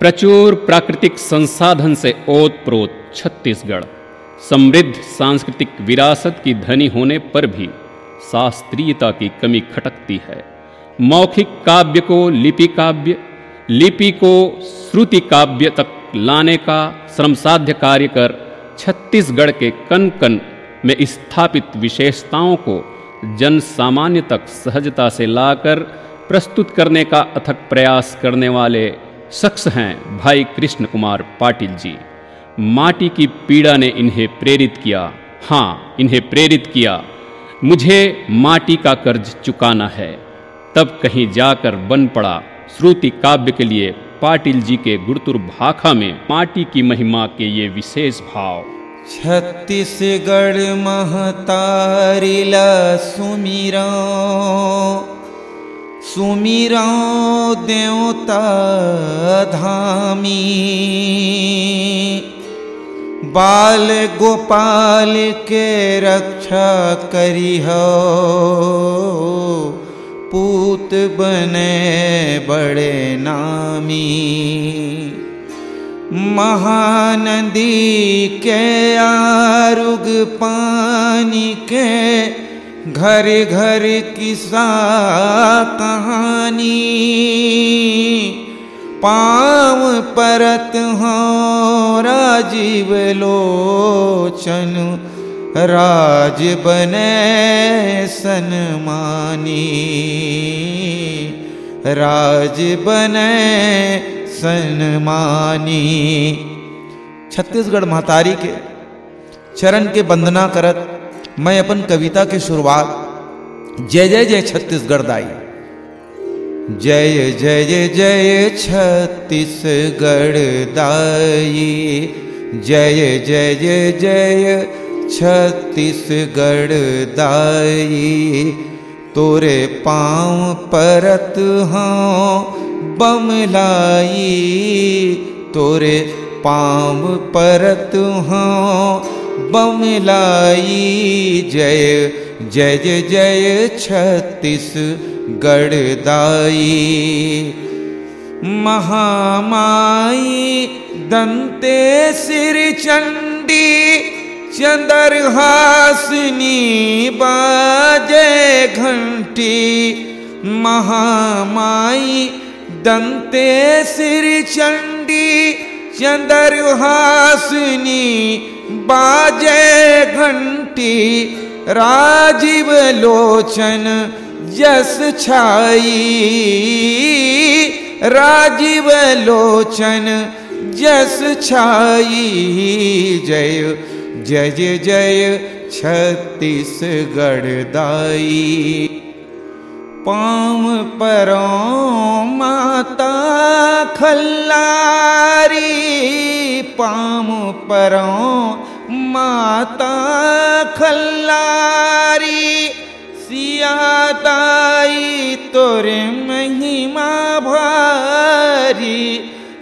प्रचुर प्राकृतिक संसाधन से ओत प्रोत छत्तीसगढ़। समृद्ध सांस्कृतिक विरासत की धनी होने पर भी शास्त्रीयता की कमी खटकती है। मौखिक काव्य को लिपि काव्य, लिपि को श्रुति काव्य तक लाने का श्रमसाध्य कार्य कर छत्तीसगढ़ के कन कन में स्थापित विशेषताओं को जन सामान्य तक सहजता से लाकर प्रस्तुत करने का अथक प्रयास करने वाले शख्स हैं भाई कृष्ण कुमार पाटिल जी। माटी की पीड़ा ने इन्हें प्रेरित किया। हाँ इन्हें प्रेरित किया। मुझे माटी का कर्ज चुकाना है। तब कहीं जाकर बन पड़ा श्रुति काव्य के लिए पाटिल जी के गुड़तुर भाखा में माटी की महिमा के ये विशेष भाव। छत्तीसगढ़ महतारिला सुमिरा। सुमिरा देवता धामी। बाल गोपाल के रक्षा करी हो पूत बने बड़े नामी। महानदी के आरुग पानी के घर घर किसा कहानी। पाव परत हो राजीव लोचन, राज बने सनमानी राज बने सनमानी छत्तीसगढ़ महतारी के चरण के वंदना करत मैं अपन कविता की शुरुआत जय जय जय छत्तीसगढ़ दाई। जय जय जय छत्तीसगढ़ दाई। जय जय जय छत्तीसगढ़ दाई। तोरे पाँव परत हाँ बमलाई तोरे पाँव परत हाँ बमलाई जय जय जय जय छत्तीस गढ़दाई महामाई दंते सिर चंडी, चंदर हासनी बाजे घंटी। महामाई दंते सिर चंडी, चंदर हासनी बाजे घंटी, राजीव लोचन जस छाई। राजीव लोचन जस छाई। जय जय जय छत्तीसगढ़ दाई पाँव परों माता खल्लारी पाँव परों माता खल्लारी। सियादाई तोरे महिमा भारी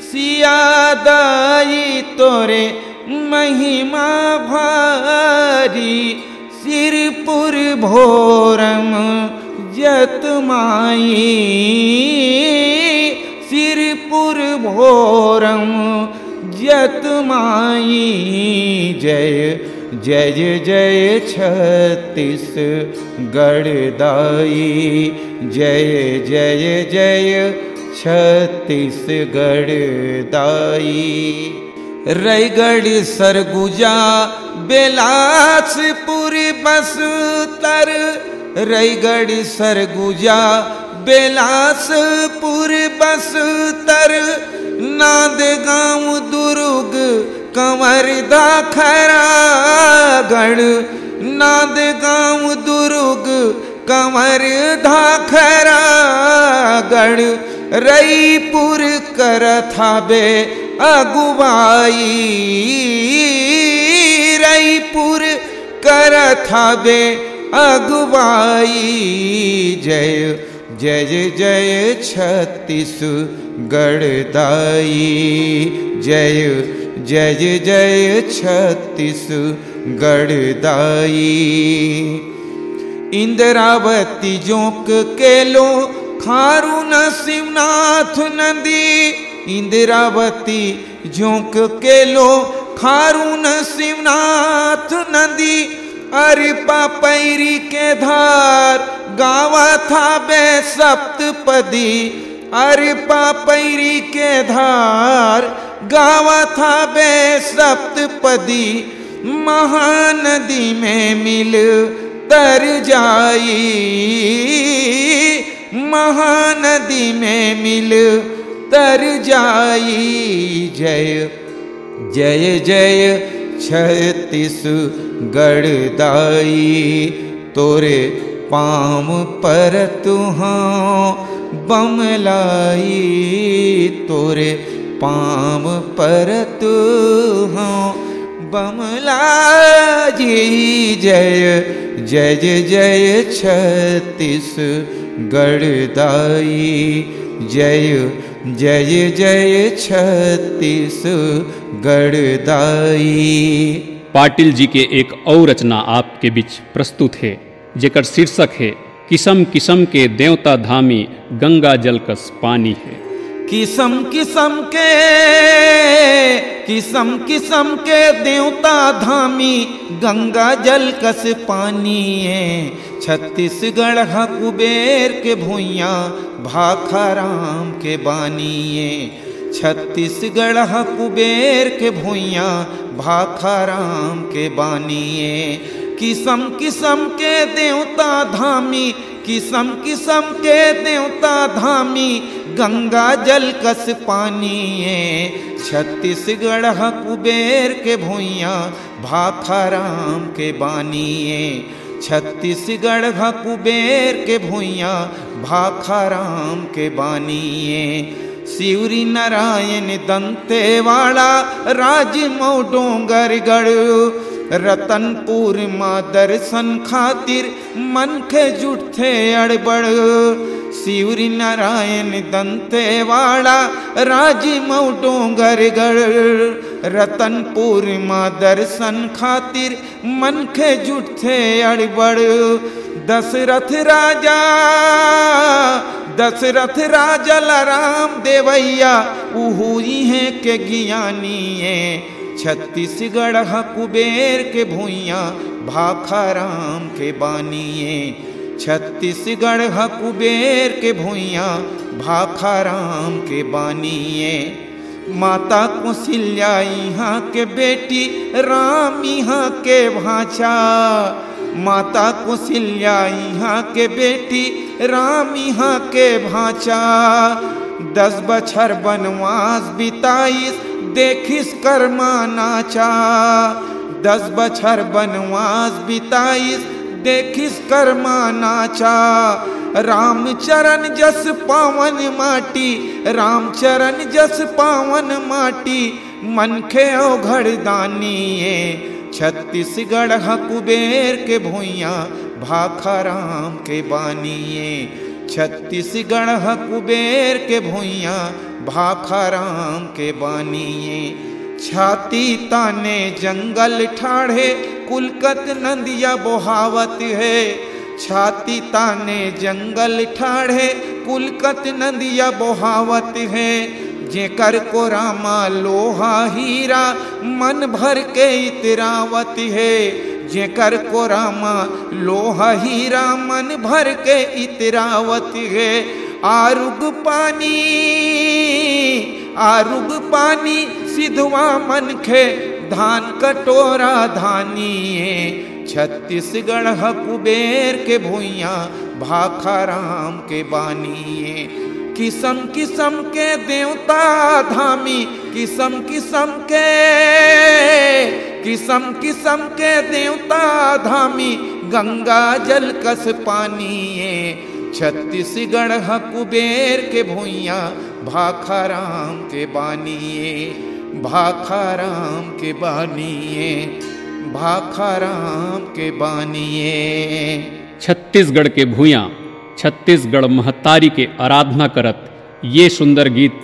सियादाई तोरे महिमा भारी। सिरपुर भोरम जतमाई सिरपुर भोरम जत माई। जय जय जय छत्तीस गढ़दाई जय जय जय छत्तीसगढ़ दाई। रायगढ़ सरगुजा, बेलासपुर बस्तर रायगढ़ सरगुजा, बेलासपुर बस्तर नाद गाँव दुर्ग, कंवर दाखरा गढ़ नाद गाँव दुर्ग, कंवर धाखरा गढ़ रईपुर करथा बे अगुवाई। रईपुर करथा बे अगुवाई। जय जय जय जय छत्तीसगढ़ दाई जय जय जय जय छत्तीसगढ़ दाई इंद्रावती जोक के लो, खारू न शिवनाथ नदी। इंद्रावती झोंक के लो खारून शिवनाथ नदी। अरे पापैरी के धार, गावा था बे सप्तपदी अरे पापैरी के धार, गावा था बे सप्तपदी महानदी में मिल तर जाई। महानदी में मिल तर जाई। जय जय जय छत्तीस गढ़दाई, तोरे पाम पर तुहाँ बमलाई तोरे पाम पर तुहाँ बमला जी जय जय जय जय छत्तीस गढ़दाई। जय जय जय छत्तीस गढ़दाई। पाटिल जी के एक और रचना आपके बीच प्रस्तुत है, जेकर शीर्षक है, किसम किसम के देवता धामी गंगा जल कस पानी है। किसम किसम के, किसम किसम के देवता धामी गंगा जल कस पानी है। छत्तीसगढ़ कुबेर के भूया भाखा राम के बानिए छत्तीसगढ़ कुबेर के भूइया भाखाराम के बानिए किसम किसम के देवता धामी, किसम किसम के देवता धामी, गंगा जल कस पानी छत्तीसगढ़ कुबेर के भूइया भाखाराम के बानिए छत्तीसगढ़ कुबेर के भूइया भाखाराम के बानिए शिवरी नारायण दंतेवाड़ा, राज मऊ डोंगरगढ़ रतनपुर माँ दर्शन खातिर मन के जुटथे अड़बड़। शिवरी नारायण दंतेवाड़ा, राज मऊ डोंगरगढ़ रतनपुर माँ दर्शन खातिर मन के जुटथे अड़बड़। दशरथ राजा दशरथ राजा राम देवैया, उहुई है के ज्ञानी है छत्तीसगढ़ कुबेर के भूया भाखा राम के बानी बानिए छत्तीसगढ़ कुबेर के भूया भाखा राम के बानी बानिए माता कुशिल्या यहाँ के बेटी, राम यहाँ के भाषा माता कुशिल्या यहाँ के बेटी राम, यहाँ के भाचा। दस बछर बनवास बिताईस देखिस कर्मा नाचा। दस बछर बनवास बिताईस देखिस कर्मा नाचा। रामचरण जस पावन माटी रामचरण जस पावन माटी, मन खे घड़ दानिए छत्तीसगढ़ कुबेर के भूइया, भाखाराम के बानिए छत्तीसगढ़ कुबेर के भूइया, भाखाराम के बानिए छाती ताने जंगल ठाढ़े, कुलकत, नंदिया बोहावत है। छाती ताने जंगल ठाढ़े, कुलकत, नंदिया बोहावत है। जेकर को रामा लोहा हीरा, मन भर के इतरावत है। जेकर को रामा लोहा हीरा, मन भर के इतरावत है। आरुग पानी आरुग पानी सिधवा मन खे, धान कटोरा धानिए छत्तीसगढ़ कुबेर के भुइया, भाखा राम के बानी बानिए किसम किसम के देवता धामी, किसम किसम के, किसम किसम के देवता धामी, गंगा जल कस पानिए छत्तीसगढ़ कुबेर के भूइया, भाखाराम के बानिए भाखाराम के बानिए भाखाराम के बानिए छत्तीसगढ़ के भूया छत्तीसगढ़ महतारी के आराधना करत ये सुंदर गीत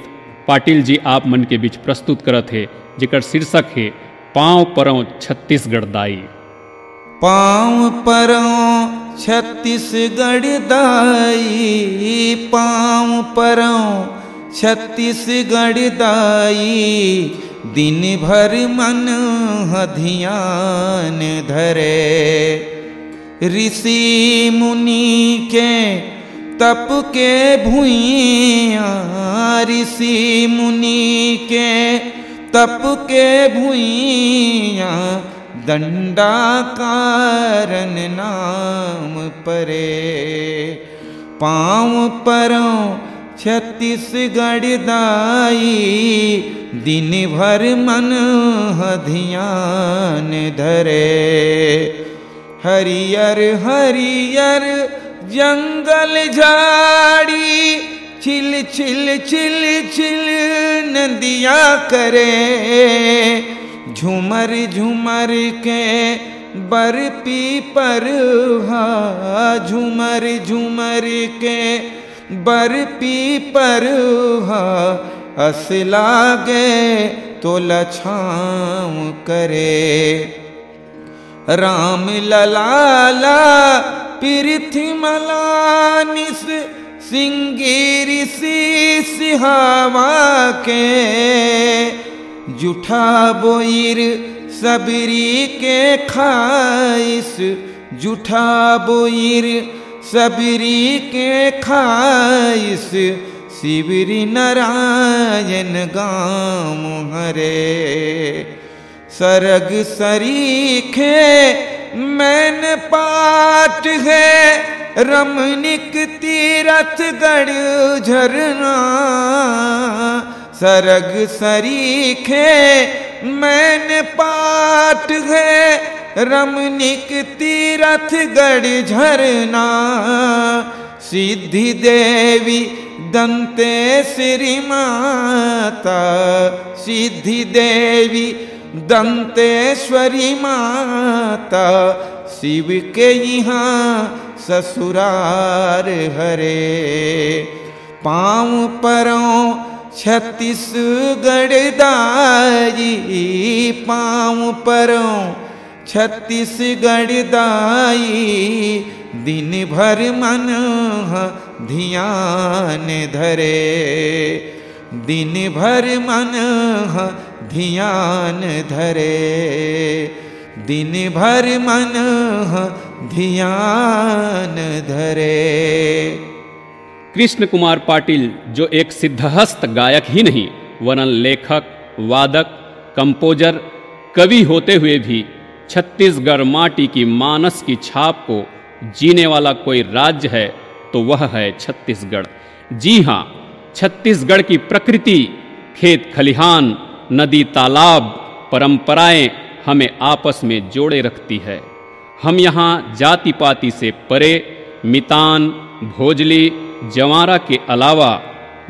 पाटिल जी आप मन के बीच प्रस्तुत करत है, जेकर शीर्षक है, पाँव परों छत्तीसगढ़ दाई। पाँव परों छत्तीसगढ़ दाई, पाँव परों छत्तीसगढ़ दाई। दिन भर मन ध्यान धरे। ऋषि मुनि के तप के भूइया, ऋषि मुनि के तप के भूइया दंडा कारण नाम परे। पाँव परों छत्तीसगढ़ दाई दिन भर मन ध्यान धरे। हरियर हरियर जंगल झाड़ी, छिल छिल छिल छिल नदिया करे। झूमर झूमर के बरपी पर झूमर झूमर के बरपी पर हा अस लागे तो लछाम करे। राम ललाला, पृथ्वी मलानिस, सिंगीर सी सिहावा के, जुठा बोईर सबरी के खाइस, जुठा बोईर सबरी के खाइस, शिवरी नारायण गाम हरे सरग सरीखे मैन पाठ है। रमनिक तीरथ गढ़ झरना। सरग सरीखे मैन पाठ है। रमनिक तीरथ गढ़ झरना। सिद्धि देवी दंते श्री माता। सिद्धि देवी दंतेश्वरी माता, शिव के यहाँ ससुरार हरे। पाँव परों छत्तीसगढ़ दाई पाँव परों छत्तीसगढ़ दाई दिन भर मन ध्यान धरे। दिन भर मन ध्यान धरे। दिन भर मन ध्यान धरे। कृष्ण कुमार पाटिल, जो एक सिद्धहस्त गायक ही नहीं, वरन लेखक, वादक, कंपोजर, कवि होते हुए भी छत्तीसगढ़ माटी की मानस की छाप को जीने वाला कोई राज्य है तो वह है छत्तीसगढ़। जी हाँ छत्तीसगढ़ की प्रकृति, खेत खलिहान नदी तालाब परंपराएँ हमें आपस में जोड़े रखती है। हम यहाँ जाति पाति से परे, मितान, भोजली, जवारा के अलावा,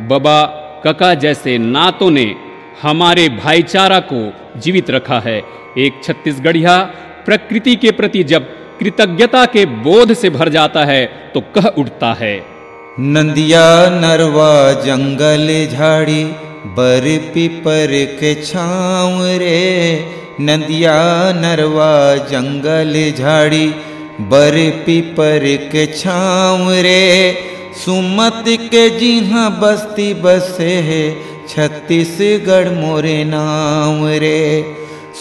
बबा, कका जैसे नातों ने हमारे भाईचारा को जीवित रखा है। एक छत्तीसगढ़िया प्रकृति के प्रति जब कृतज्ञता के बोध से भर जाता है तो कह उठता है। नंदिया नरवा जंगल झाड़ी बर पिपर के छाँव रे, नदिया नरवा जंगल झाड़ी। बर पीपर के छाँव रे, सुमत के जिहा बस्ती बसे है, छत्तीसगढ़ मोरे नाम रे।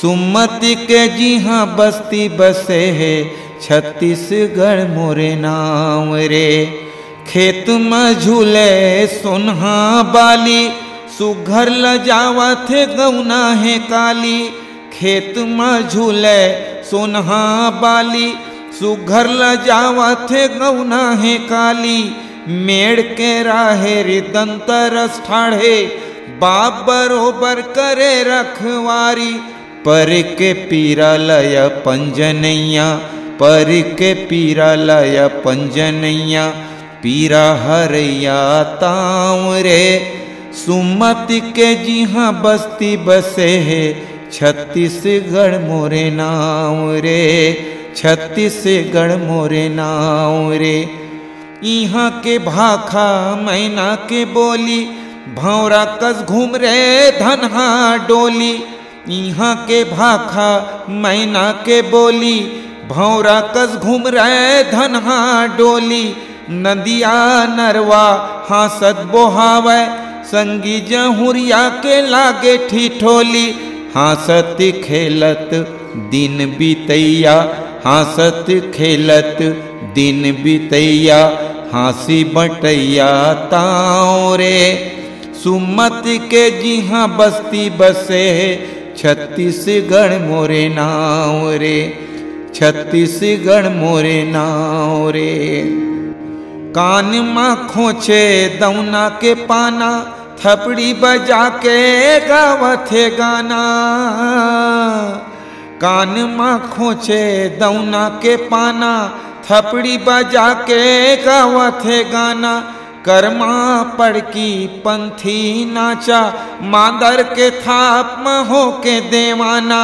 सुमत के जिहा बस्ती बसे है, छत्तीसगढ़ मोरे नाम रे। खेत में झूले सोनहा बाली सुघर ल जावत गौना है काली, खेत में झूले सोनहा बाली। सुघर ल जावत गौना है काली, मेड़ के राहे रे दंतरस ठाढ़े। बाप बरोबर करे रखवारी, पर के पीरा लय पंजनैया, पर के पीरा लय पंजनैया। पीरा हरैया ताव रे सुमति के जिहा बस्ती बसे है, छत्तीसगढ़ मोरे नाव रे, छत्तीसगढ़ मोरे नाव रे। यहाँ के भाखा मैना के बोली भौरा कस घूम रे धनहा डोली। यहाँ के भाखा मैना के बोली भौरा कस घूम रहे धनहा डोली। नदिया नरवा हासत बोहावे संगी जहुरिया के लागे ठिठोली हासत खेलत, दिन बीतैया। हासत खेलत, दिन बीतैया। हासी बटैया ताओ रे। सुमत के जी हाँ बस्ती बसे, छत्तीसगढ़ मोरे नाव रे। छत्तीसगढ़ मोरे नाव रे। कान माँ खोचे दौना के पाना, थपड़ी बजा के गावथे गाना। कान माँ खोचे दौना के पाना, थपड़ी बजा के गावथे गाना। कर्मा पड़की पंथी नाचा मादर के थाप महो के देवाना।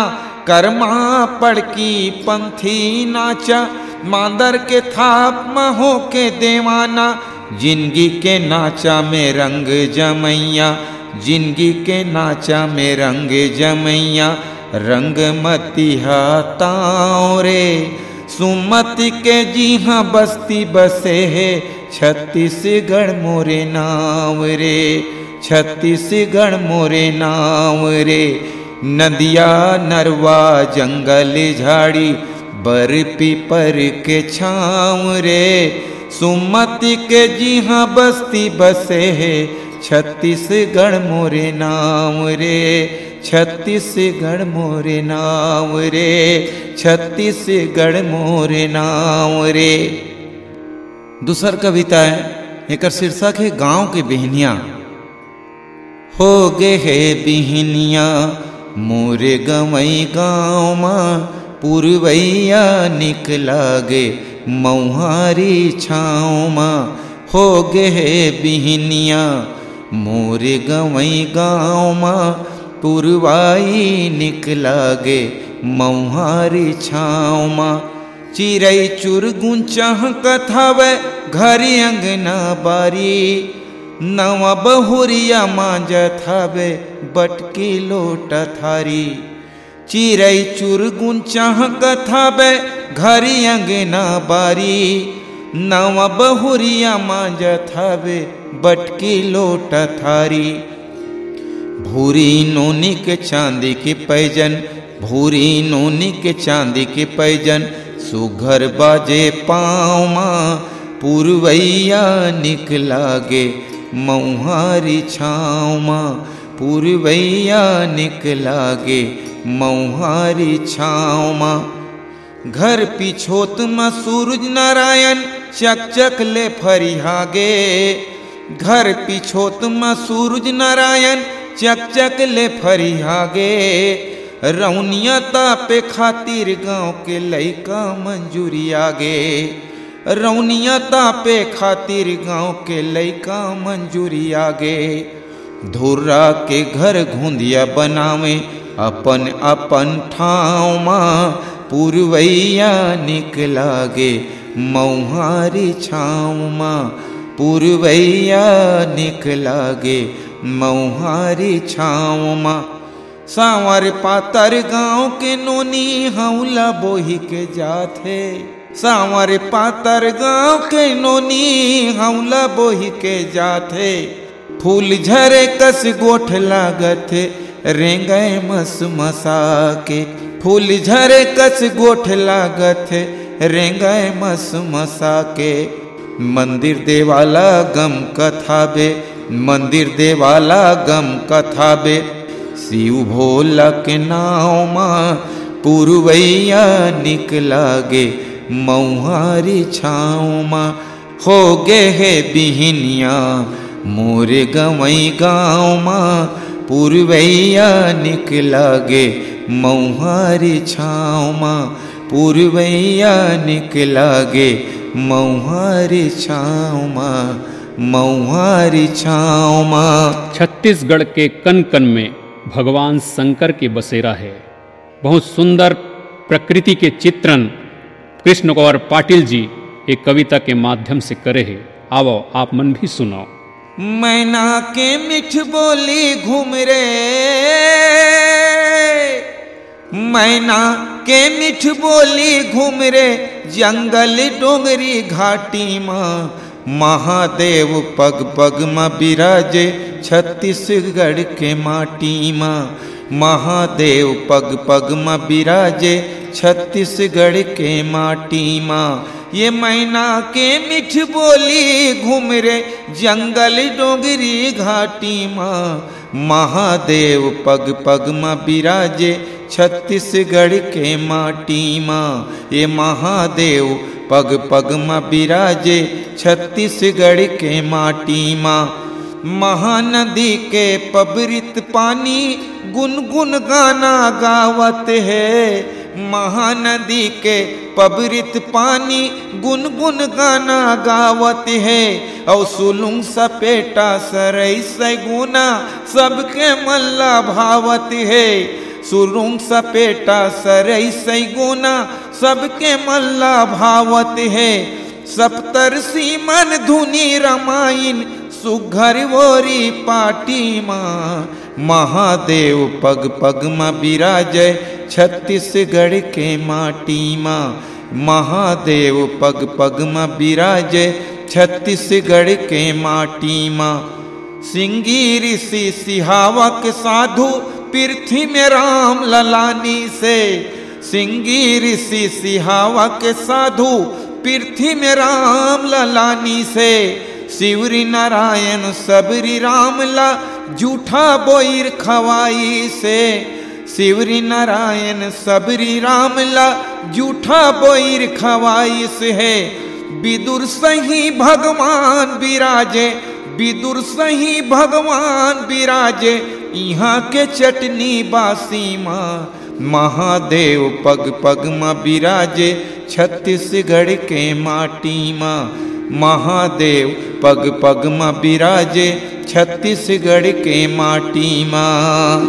कर्मा पड़की पंथी नाचा, मादर के थाप महो के देवाना, ज़िंदगी के नाचा में रंग जमैया, ज़िंदगी के नाचा में रंग जमैया, रंग मती ताओ रे, सुमति के जी हाँ बस्ती बसे है, छत्तीसगढ़ मोरे नाव रे, छत्तीसगढ़ मोरे नाव रे। नदिया, नरवा, जंगल, झाड़ी बर पीपर के छाँव रे। सुमति के जी बस्ती बसे है, छत्तीसगढ़ मोरे नाम रे। छत्तीसगढ़ मोरे नाम रे, छत्तीसगढ़ मोरे नाम रे। दूसर कविता है एक शीर्षक है, गाँव के बिहनिया। हो गे है बिहनिया मोरे गवई गाँव माँ पुरवैया निकला गे मऊहारी छाँव माँ हो गे बिहनिया। मोरे गवई गाँव माँ पुरवाई निकला गे मऊहारी छाँव माँ। चिरई चुरगुन चाह कथावे, घर अंगना बारी। नवा बहुरिया मांजत हवे बटकी लोट थारी। चिरई चुरगुन चाह कथावे घरी अंगना बारी। नवा बहुरिया मांजत हवे बटकी लोट थारी। भूरी नोनी के चांदी के पैजन, भूरी नोनी के चांदी के पैजन, सुघर बाजे पाँव माँ, पुरवैया निकला गे मऊहारी छाँव माँ पुरवैया निकला गे मऊहारी छाँव माँ घर पिछोत में सूरज नारायण, चक चक ले फरिहागे घर पिछोत में सूरज नारायण, चक चक ले फरिहागे रौनिया तापे खातिर गाँव के लैका मंजूरी आगे। रौनिया तापे खातिर गाँव के लैका मंजूरी आगे। धुर्रा के घर घुंदिया बनावे, अपन अपन ठाव माँ पुरवैया निकला गे मऊहारी छाँव माँ पुरवैया निकला गे मऊहारी छाँव माँ सांवर पातर गाँव के नोनी हौला बोही के जाथे सांवर पातर गाँव के नोनी हौला बोही के जाथे। फूल झरे कस गोठ लागत रेंगे मस मसा के फूल झरे कस गोठ लागत रेंगे मस मसा के मंदिर देवाला गम कथाबे मंदिर देवाला गम कथाबे शिव भोला के नाव माँ पुरवैया निकला गे मऊहारी छाँव माँ, हो गे है बिहनिया। मोरे गवई गाँव माँ, पुरवैया निकला गे। मऊहारी छाँव माँ, पुरवैया निकला गे। मऊहारी छाँव माँ मऊहारी छाँव माँ। छत्तीसगढ़ के कन कन में भगवान शंकर के बसेरा है। बहुत सुंदर प्रकृति के चित्रण कृष्ण गौर पाटिल जी एक कविता के माध्यम से करे है। आओ, आप मन भी सुनाओ। मैना के मिठ बोली घूम रे। मैना के मिठ बोली घूम रे। जंगल डोंगरी घाटी माँ। महादेव पग पग में बिराजे छत्तीसगढ़ के माटी माँ। महादेव पग पग म बिराजे छत्तीसगढ़ के माटी माँ। ये मैना के मिठ बोली घूम रे जंगल डोगरी घाटी माँ। महादेव पग पग म बिराजे छत्तीसगढ़ के माटी माँ। ये महादेव पग पग म बिराजे छत्तीसगढ़ के माटी माँ। महानदी के पबरित पानी गुनगुन गाना गावत है। महानदी के पबरित पानी गुनगुन गाना गावत है। और सुलुंग सपेटा सरई सगुना सबके मल्ला भावत है। सुरुंग सपेटा सरई सगुना सबके मल्ला भावत है। सप्तर्षि सीमन धुनी रमाइन सुघर वोरी पाटी माँ महादेव पग पग म बिराजय छत्तीसगढ़ के माटी माँ। महादेव पग पग म बिराजय छत्तीसगढ़ के माटी माँ। सिंगी ऋषि सिहावक साधु, पृथ्वी में राम ललानी से। सिंगी ऋषि सिहावक साधु, पृथ्वी में राम ललानी से। शिवरी नारायण सबरी राम ला जूठा बोईर खवाई से। शिवरी नारायण सबरी रामला, जूठा बोईर खवाई से है। विदुर सही भगवान विराजे विदुर सही भगवान विराजे यहाँ के चटनी बासी माँ। महादेव पग पग म बिराजे, छत्तीसगढ़ के माटी माँ। महादेव पग पग म बिराजे छत्तीसगढ़ के माटी माँ।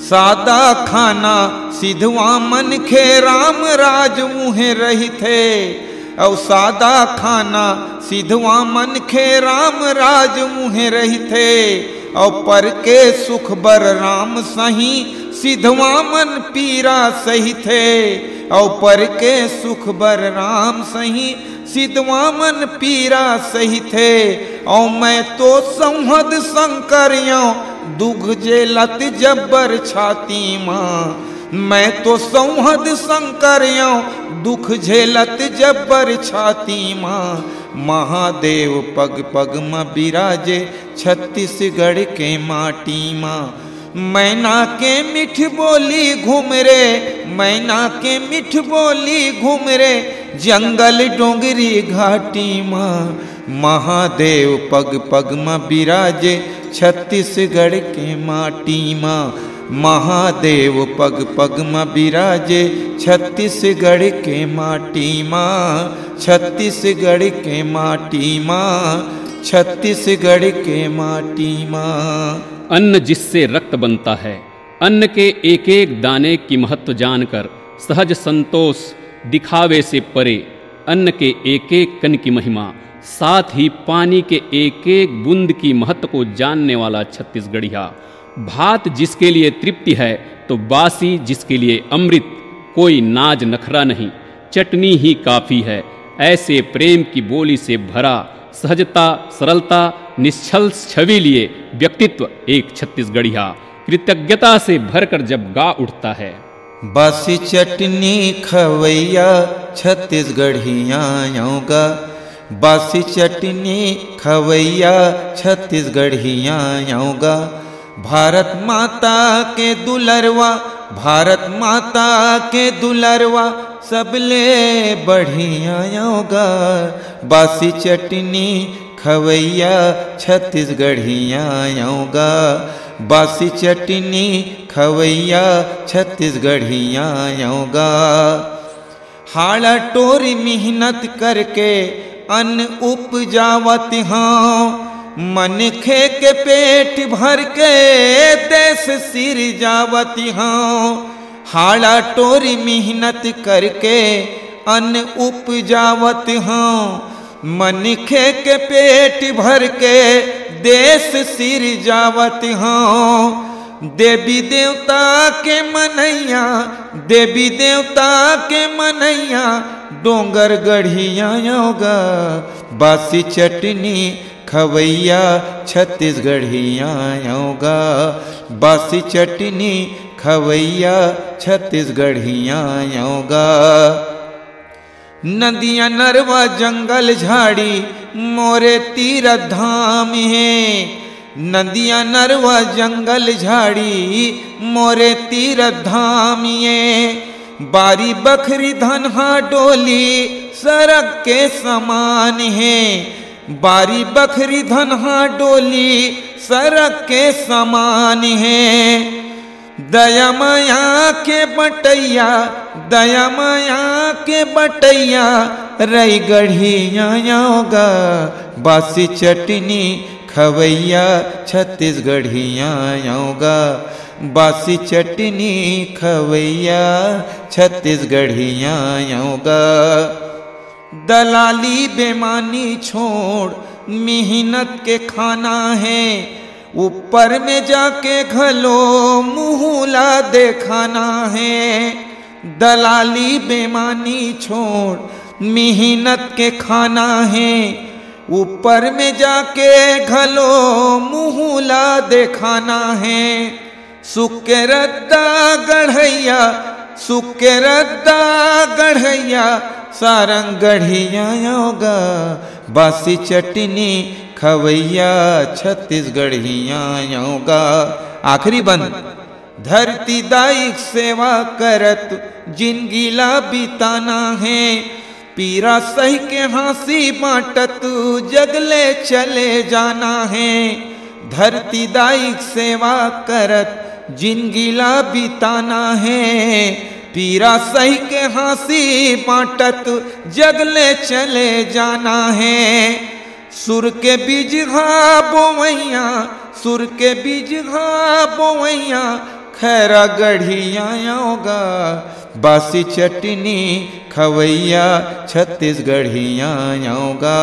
सादा खाना सिधवा मन खे राम राज मुहे रही थे और सादा खाना सिधवा मन खे राम राज मुहे रही थे और पर के सुख बर राम सही सिधवा मन पीरा सही थे, और पर के सुख बर राम सही। सिद्धवा मन पीरा सही थे, और मैं तो संहद शंकर दुख जे लत जब्बर छाती माँ। मैं तो संहद शंकर दुख झेलत जब्बर छाती माँ। महादेव पग पग म बिराजे, छत्तीसगढ़ के माटी माँ। मैना के मिठ बोली घूम रे, मैना के मिठ बोली घूम रे। जंगल डोंगरी घाटी माँ, महादेव पग पग म बिराजे, छत्तीसगढ़ के माटी माँ। महादेव पग पग म बिराजे, छत्तीसगढ़ के माटी माँ, छत्तीसगढ़ के माटी माँ। छत्तीसगढ़ के माटी माँ। अन्न जिससे रक्त बनता है, अन्न के एक एक दाने की महत्व जानकर सहज संतोष दिखावे से परे अन्न के एक एक कन की महिमा, साथ ही पानी के एक एक बूंद की महत्व को जानने वाला छत्तीसगढ़िया। भात जिसके लिए तृप्ति है तो बासी जिसके लिए अमृत, कोई नाज नखरा नहीं, चटनी ही काफ़ी है, ऐसे प्रेम की बोली से भरा सहजता, सरलता, निश्चल छवि लिए व्यक्तित्व एक छत्तीसगढ़िया। कृतज्ञता से भरकर जब गा उठता है। बासी चटनी खवैया, छत्तीसगढ़िया बासी चटनी खवैया, छत्तीसगढ़िया भारत माता के दुलरवा, भारत माता के दुलरवा सबले बढ़िया आऊँगा बासी चटनी खवैया, छत्तीसगढ़िया आऊँगा बासी चटनी खवैया, छत्तीसगढ़िया आऊँगा हाड़ा टोरी मेहनत करके अन्न उपजावत हाँ। मन खे के पेट भर के देश सिर जावती हाँ। हाड़ा टोरी मेहनत करके अन्न उपजावत हाँ। मन खे के पेट भर के देश सिर जावत हाँ। देवी देवता के मनैया, देवी देवता के मनैया, डोंगर गढ़िया योगा। बासी चटनी खवैया छत्तीसगढ़िया आयोगा बासी चटनी खवैया छत्तीसगढ़िया आयोगा नदियाँ, नरवा, जंगल, झाड़ी, मोरे तीरथ धाम है। नदियाँ, नरवा, जंगल, झाड़ी, मोरे तीरथ धाम ये बारी बखरी धनहा डोली सड़क के समान है। बारी बखरी धनहा डोली सड़क के समान है। दया माया के बटैया दया माया के बटैया, रई गढ़िया बासी चटनी खवैया छत्तीसगढ़िया बासी चटनी खवैया छत्तीसगढ़िया दलाली बेमानी छोड़, मेहनत के खाना है। ऊपर में जाके घलो मुहला देखाना है। दलाली बेमानी छोड़ मेहनत के खाना है। ऊपर में जाके घलो मुहला देखाना है। सुके रद्दा गढ़ैया, सुके रद्दा गढ़ैया, सारंग गढ़िया होगा बासी चटनी खवैया, छत्तीसगढ़िया होगा आखिरी बंद। धरती दायिक सेवा करत जिनगीला बिताना है। पीरा सही के हँसी बाटत जगले चले जाना है। धरती दायिक सेवा करत जिनगीला बिताना है। पीरा सही के हँसी बाटत जगले चले जाना है। सुर के बीज घा बोवैया सुर के बीज घा बोवैया खैरा गढ़िया होगा बासी चटनी खवैया, छत्तीसगढ़िया होगा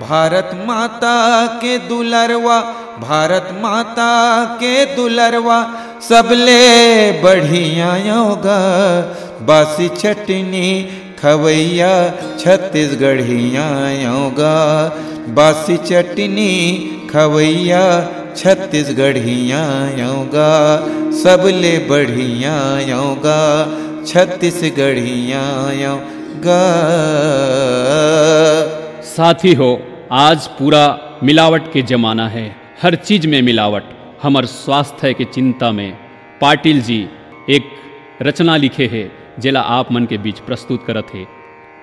भारत माता के दुलरवा, भारत माता के दुलरवा, सबले बढ़िया होगा बासी चटनी खवैया छत्तीसगढ़िया होगा बासी चटनी खवैया छत्तीसगढ़िया होगा सबले बढ़िया होगा छत्तीसगढ़िया होगा साथी हो, आज पूरा मिलावट के जमाना है। हर चीज़ में मिलावट, हमर स्वास्थ्य के चिंता में। पाटिल जी, एक रचना लिखे है। जिला आप मन के बीच प्रस्तुत करत है।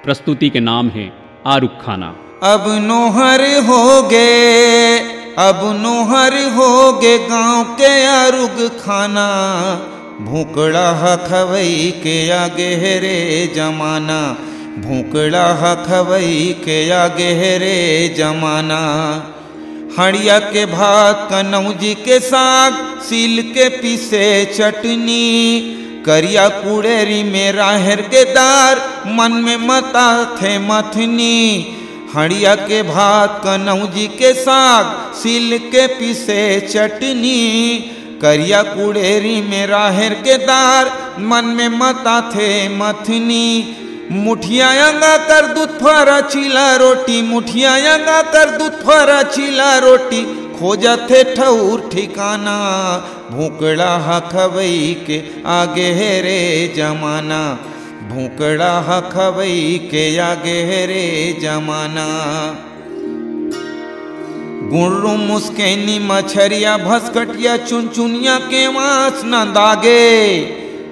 प्रस्तुति के नाम है आरुख खाना अब नोहर हो गे अब नोहर हो गे गाँव के आरुग खाना भूकड़ा खवई के आगे रे जमाना। भूकड़ा खवई के आगे रे जमाना। हड़िया के भात, कनौजी के साग, सील के पीसे चटनी। करिया कुड़ेरी में राहर के मन में मता थे मथनी। हड़िया के भात, कनौजी के साग, सिल के पीसे चटनी। करिया कुड़ेरी में राहर मन में मता थे मथनी। मुठिया अंगा कर दूध फरा चिला रोटी, मुठिया अंगा कर दूध फरा चिला रोटी। खोजा थे ठौर ठिकाना भूकड़ा खवई के आगे रे जमाना। भूकड़ा खवई के आगे रे जमाना। गुर्रू मुस्कैनी, मछरिया भसकटिया, चुनचुनिया के वास न दागे।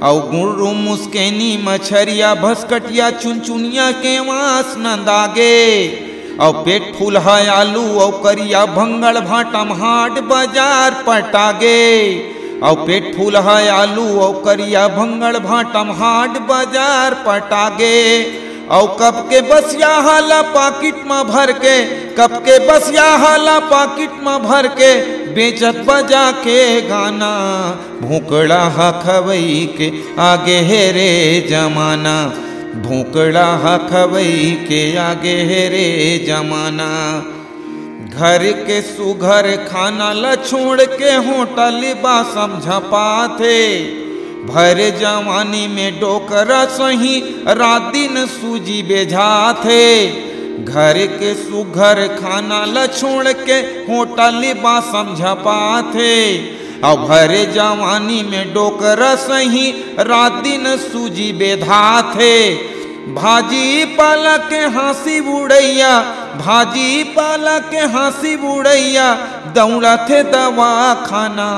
औ गुर्रू मुस्कैनी, मछरिया भसकटिया, चुनचुनिया के वास न दागे। औ पेट फूल है आलू, औ करिया भंगड़ भाटम हाट बाज़ार पटागे। औ पेट फूल है आलू, औ करिया भंगड़ भाटम हाट बाज़ार पटागे। औ कब के बसिया हाला पाकिट में भर के कब के बसिया हाला पाकिट में भर के बेचत बजा के गाना, भूकड़ा हा खवई के आगे रे जमाना। भूकड़ा खवई के आगे रे जमाना। घर के सुघर खाना ल छोड़ के होटल बा, समझ पाथे। भर जवानी में डोकरा सही, रात दिन सूजी बेझा थे घर के सुघर खाना ल छोड़ के होटल बा, समझ पाथे। अब भरे जवानी में डोकर सही, रात दिन सूजी बेधा थे। भाजी पाला के हँसी बुढ़ैया भाजी पाला के हँसी बुढ़ैया दौड़ा थे दवा खाना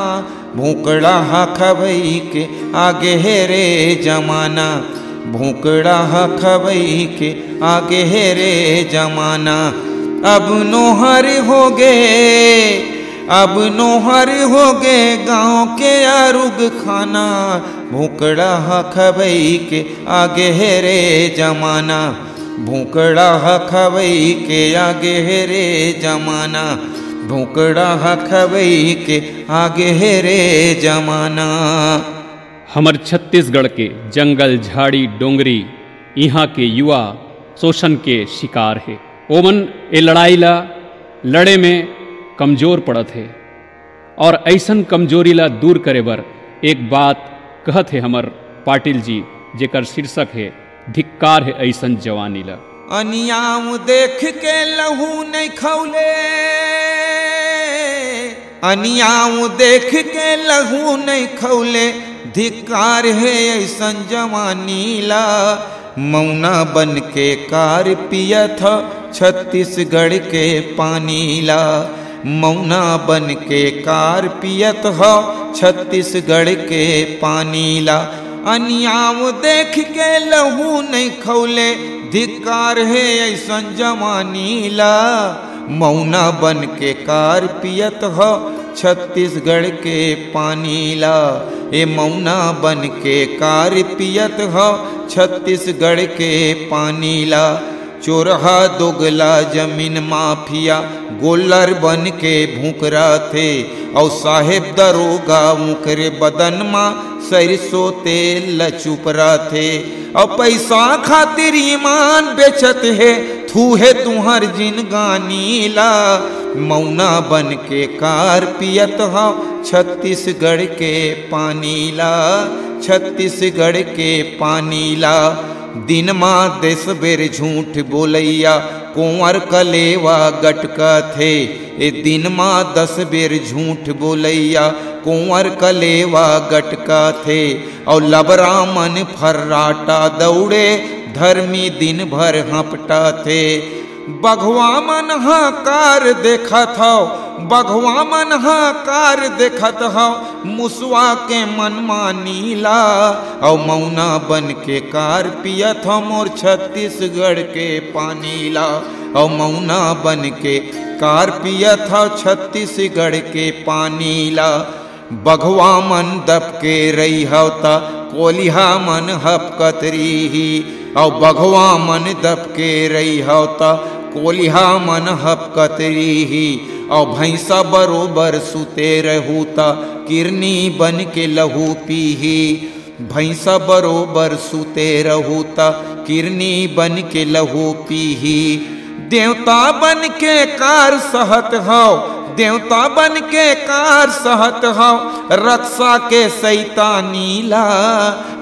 भूकड़ा खबई के आगे हेरे जमाना, भूकड़ा खबई के आगे हेरे जमाना, अब नोहर हो गए। अब नोहर हो गए गाँव के आरुग खाना, भूकड़ा खबई के आगे हेरे जमाना, भूकड़ा खबई के आगे हेरे जमाना, भूकड़ा खबई के आगे हेरे जमाना। हमर छत्तीसगढ़ के जंगल, झाड़ी, डोंगरी, यहाँ के युवा शोषण के शिकार है। ओमन, ए लड़ाई ला, लड़े में कमज़ोर पड़त है। और ऐसन कमज़ोरी ला दूर करे बर एक बात कहत है हमर पाटिल जी, जेकर शीर्षक है, धिक्कार है ऐसन जवानी ला अनियाम देख के लहू नहीं खौले। अनियाम देख के लहू नहीं खौले। धिक्कार है ऐसन जवानी ला मौना बन के कार पियत छत्तीसगढ़ के पानी ला मौना बन के कार पियत हो, छत्तीसगढ़ के पानी ला अनियाम देख के लहू नहीं खौले धिकार है ऐसन जवानी ला मौना बन के कार पियत हो, छत्तीसगढ़ के पानी ला ए मौना बन के कार पियत हो, छत्तीसगढ़ के पानी ला चोरहा दोगला ज़मीन माफिया, गोलर बन के भूकरा थे और साहेब दरोगा मुकरे बदन मा सरसों तेल लचुपरा थे और पैसा खातिर ईमान बेचत है थू है तुहर जिन गानी ला मौना बन के कार पियत हो छत्तीसगढ़ के पानीला। छत्तीसगढ़ के पानी ला दिन माँ दस बेर झूठ बोलैया, कुंवर कलेवा गटका थे ए दिन माँ दस बेर झूठ बोलैया, कुंवर कलेवा गटका थे और लबरा मन फर्राटा दौड़े, धर्मी दिन भर हपटा थे बघवा मन कार देखत हो बघवा मन कार देखत हो। मुसवा के मन मानीला और मौना बन के कार पियत हो, मोर छत्तीसगढ़ के पानी ला और मौना बन के कार पियत हो, छत्तीसगढ़ के पानी ला बघवा मन दब के रही होता कोलिहा मन हपकतरी ही और बघवा मन दब के रही होता कोलिहा मन हपकतरी और भैंसा बरोबर सुते रहूता किरनी बन के लहू पीही। भैंसा बरोबर सुते रहूता किरनी बन के लहू पीही। देवता बन के कार सहत हो देवता बन के कार सहत हो रक्षा के सैतानी ला,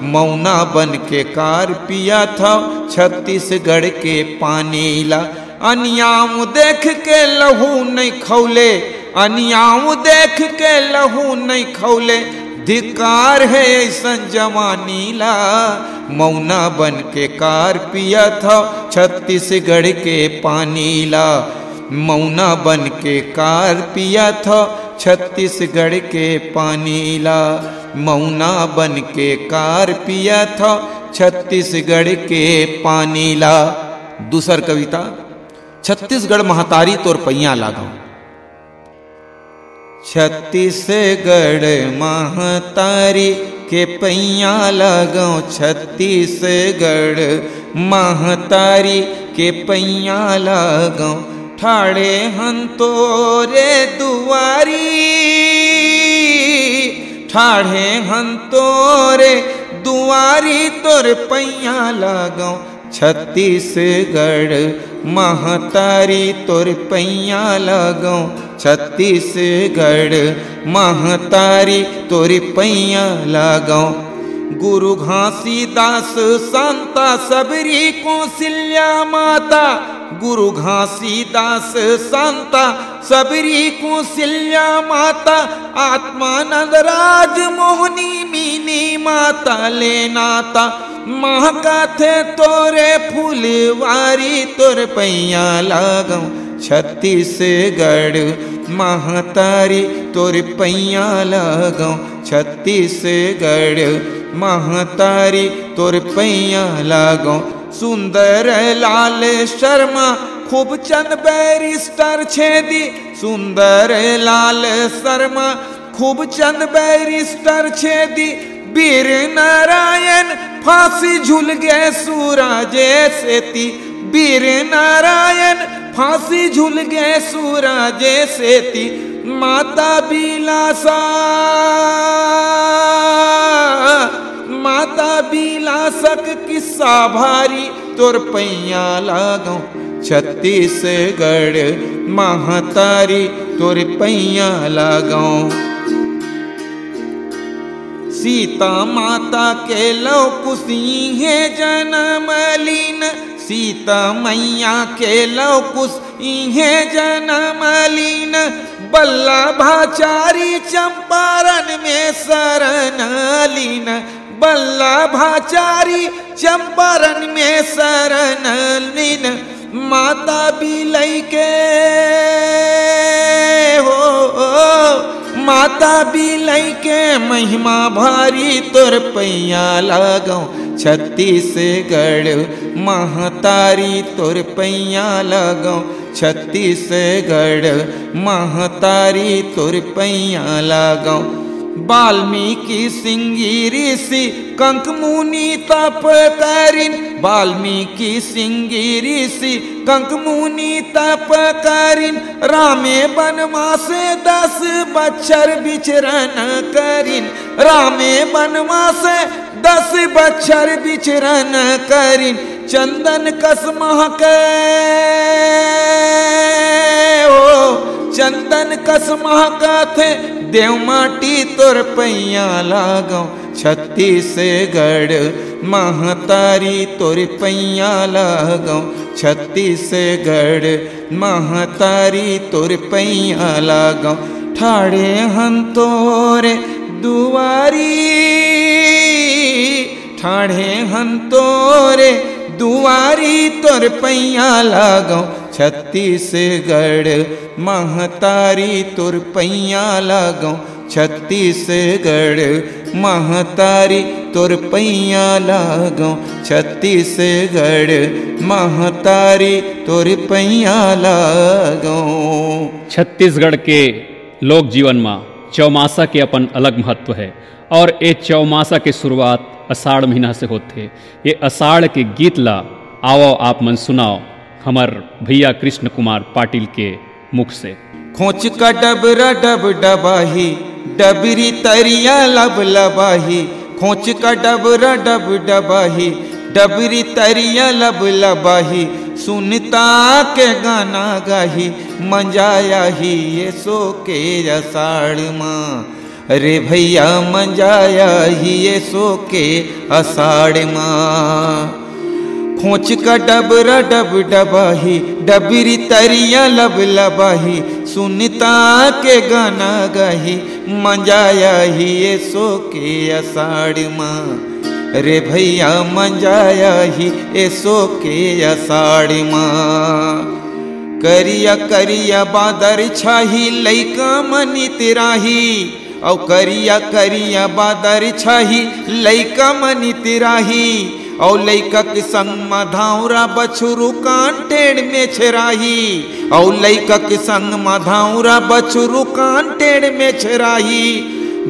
मौना बन के कार पिया था छत्तीसगढ़ के पानी अनियाम देख के लहू नहीं खौले, अनियाम देख के लहू नहीं खौले। धिकार है ऐसन जवानी ला मौना बन के कार पिया था, छत्तीसगढ़ के पानी ला मौना बन के कार पिया था, छत्तीसगढ़ के पानी ला मौना बन के कार पिया था, छत्तीसगढ़ के पानी ला दूसर कविता। छत्तीसगढ़ महतारी तोर पैया लागो छत्तीसगढ़ महतारी के पैया लगो छत्तीसगढ़ महतारी के पैया लगो ठाड़े हन तोरे दुआरी, ठाड़े हन तोरे दुआरी तोर पैया लगो छत्तीसगढ़ महतारी तोर पैया लगो। छत्तीसगढ़ महतारी तोर पैया लगो। गुरु घासीदास संता सबरी कौशल्या माता। गुरु घासीदास संता सबरी कुशिल्या माता। आत्मानंद राज मोहनी मीनी माता ले नाता। महाकाथे तोरे फूलवारी तोर पैया लागो छत्तीसगढ़ महतारी तोर पैया लगो छत्तीसगढ़ महतारी तोर पैया लगो सुंदर लाल शर्मा, खूब चंद बैरिस्टर छेदी। सुंदर लाल शर्मा, खूब चंद बैरिस्टर छेदी। वीर नारायण फांसी झूल गए सूराजे सेती। वीर नारायण फांसी झूल गए सूराजे सेती। माता बिलासा, माता बिलासक किस्सा भारी, तोर पैया लागो छत्तीसगढ़ महतारी, तोर पैया लागो। सीता माता के लौ कुशी है जन्म लीन। सीता मैया के लौ कुश जन्म लीन। बल्लभाचारी चंपारण में शरण लीन। बल्लभाचारी चंपारण में शरण लीन। माता बिलई के माता बिलई के महिमा भारी तोर पैया लाग छत्तीसगढ़ महतारी तोर पैया लाग छत्तीसगढ़ महतारी तोर पैया लगो वाल्मीकि सिंगी ऋषि कंक मुनि तप करिन। वाल्मीकि सिंगी ऋषि कंक मुनि तप करिन। रामे बनवास दस बच्चर विचरण करिन। रामे बनवास दस बच्चर विचरण करिन। चंदन कस महक, ओ चंदन कस महकाथे देव माटी तुर पैया लागो छत्तीसगढ़ महतारी तोर पैया लागो छत्तीसगढ़ महतारी तुर पैया लागो ठाड़े हन तोरे दुआरी, ठाड़े हन तोरे दुआरी तोर पैया लागो छत्तीसगढ़ महतारी तोर पैया लागो। छत्तीसगढ़ महतारी तोर पैया लागो। छत्तीसगढ़ महतारी तोर पैया लागो। छत्तीसगढ़ के लोक जीवन में चौमासा के अपन अलग महत्व है और ये चौमासा के शुरुआत अषाढ़ महीना से होते। ये अषाढ़ के गीत ला आओ आप मन सुनाओ। हमार भैया कृष्ण कुमार पाटिल के मुख से। खोच का डबरा डब डबाही, डबरी तरिया लब लबाही। खोच का डबरा डब डबाही, डबरी तरिया लब लबाही। सुनता के गाना गाही मंजाया ही ये सो के अषाढ़ माँ। अरे भैया मंजाया ही ये सो के अषाढ़ माँ। खोच का डबरा डब डबाही, डबरी तरिया लब लबाही, सुनता के गाना गाही मंजाया ही ये सो के अषाढ़ माँ। रे भैया मंजाया ही ए सो के अषाढ़ माँ। करिया करिया बादर छाही लैका मनी तिराही। औ करिया करिया बादर छाही लैका मनी तिराही। औ लैका के संग मधाउरा बछुरु कान टेढ़ में छराही। औ लैका के संग मधाउरा बछुरु कान टेढ़ में छराही।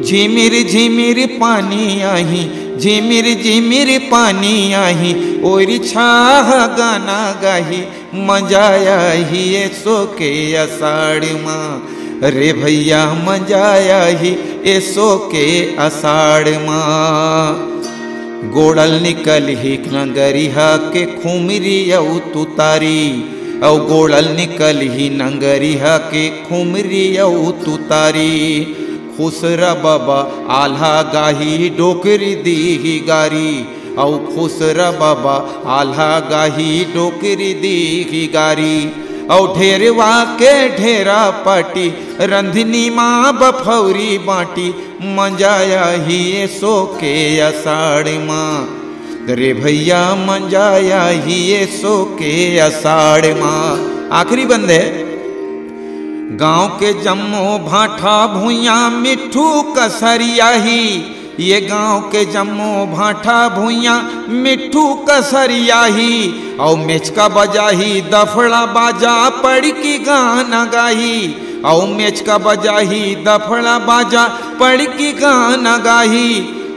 झिमिर झिमिर पानी आही, झिमिर झिमिर पानी आही, ओरी छाह गाना गाही, मज़ा आही ये सो के अषाढ़ माँ। रे भैया मज़ा आही ए सो के अषाढ़ माँ। गोड़ल निकल ही नंगरिहा के खुमरी औ तुतारी। औ गोड़ल निकल ही नंगरिहा के खुमरी औ तुतारी। खुसरा बाबा आल्हा गाही डोकरी दी गारी। औ खुसर बाबा आल्हा गाही डोकरी दी गारी। औ ढेरवा के ढेरा पाटी, रंधनी माँ बफौरी बाटी, मंजाया ही सो के अषाढ़ माँ। रे भैया, मंजाया ही सो के अषाढ़ माँ। आखिरी बंद है। गाँव के जम्मो भाठा भूया मिठू कसरिया ही। ये गाँव के जम्मो भाठा भूया मिठू कसरिया ही औ मेचका बजा ही दफड़ा बाजा पड़ की गाना गाही औ मेचका बजा ही दफड़ा बाजा पड़ की गाना गाही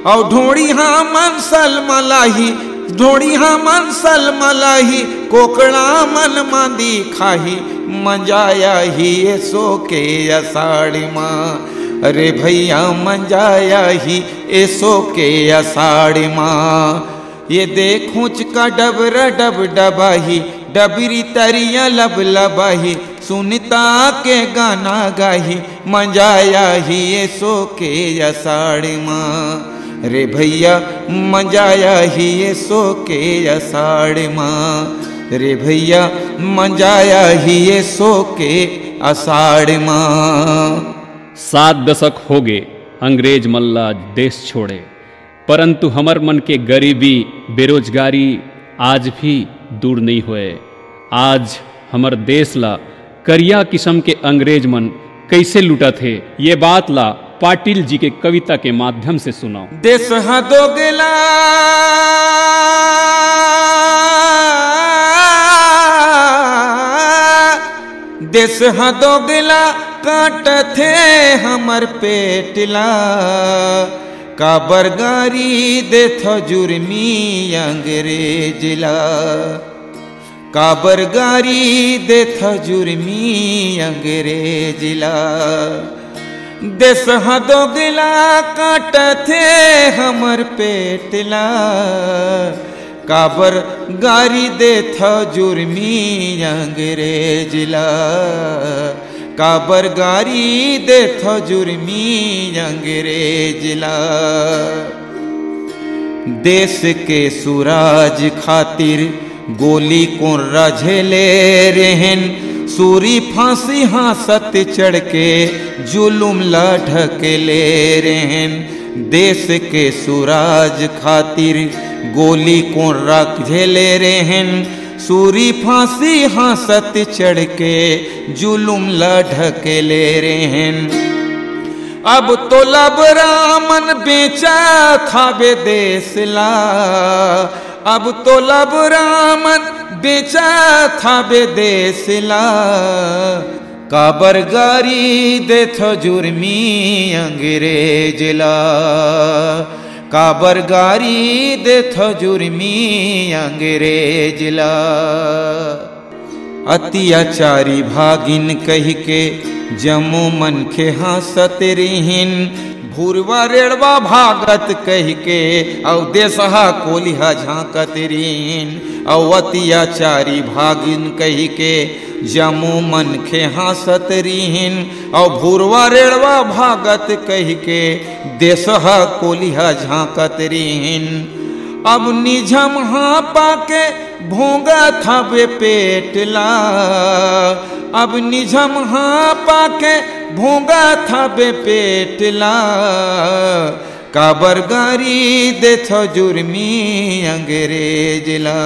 औ ढोड़ी हाँ मन सल मलाई ढोड़ी हाँ मन सल मलाई कोकड़ा मन मांदी खाही, मंजाया ही सो के अषाढ़ी माँ। अरे भैया मंजाया ही ऐसो के अषाढ़ी माँ। ये देखूच का डबर डब डबाही, डबरी तरिया लब लबाही, सुनता के गाना गाही मंजाया ही ऐसो के अषाढ़ी माँ। रे भैया मंजाया ही ऐसो के अषाढ़ माँ। रे भैया मंजाया ही ये सो के अषाढ़ माँ। सात दशक हो गए अंग्रेज़ मल्ला देश छोड़े। परंतु हमर मन के गरीबी, बेरोजगारी आज भी दूर नहीं हुए। आज हमर देश ला करिया किस्म के अंग्रेज़ मन कैसे लूटा थे, ये बात ला पाटिल जी के कविता के माध्यम से सुनाओ देश दो देश दो गिला। काट थे हमर पेटला। काबर गारी देथ जुर्मी अंग्रेजला। काबर गारी देथ जुर्मी अंग्रेजला। देश दो गिला काट थे हमर पेटला। काबर गारी दे था जुर्मी अंग्रेजला। था जुर्मी अंग्रेजला देश के सुराज खातिर गोली कौन रझेले रहन। सूरी फांसी हासत चढ़ के जुलुम लढ़क ले रहन। देश के सुराज खातिर गोली को रख झेले रहन। सूरी फांसी हासत चढ़ के जुलुम लढ़क ले रहन। अब तो लब रामन बेचा था बे देश ला अब तो लब रामन बेचा था बे देश ला काबर गारी देथ जुर्मी अंग्रेजला। काबर गारी देथ जुर्मी अंग्रेजला अत्याचारी भागिन कह के जमो मन के हंसत रिहिन। भूरवा रेड़वा भागत कह के औ देसहा कोलिहा झांकत रिहिन औ अत्याचारी भागिन कह के जमो मन खे हंसत रिहिन औ भूरवा रेड़वा भागत कह के देसहा कोलिहा झांकत रिहिन अब निझम हाँ पाके भोंगा था बे पेटला। अब निझम हाँ पाके भोंगा था बे पेटला। काबर गारी दे देथ जुर्मी अंग्रेजला।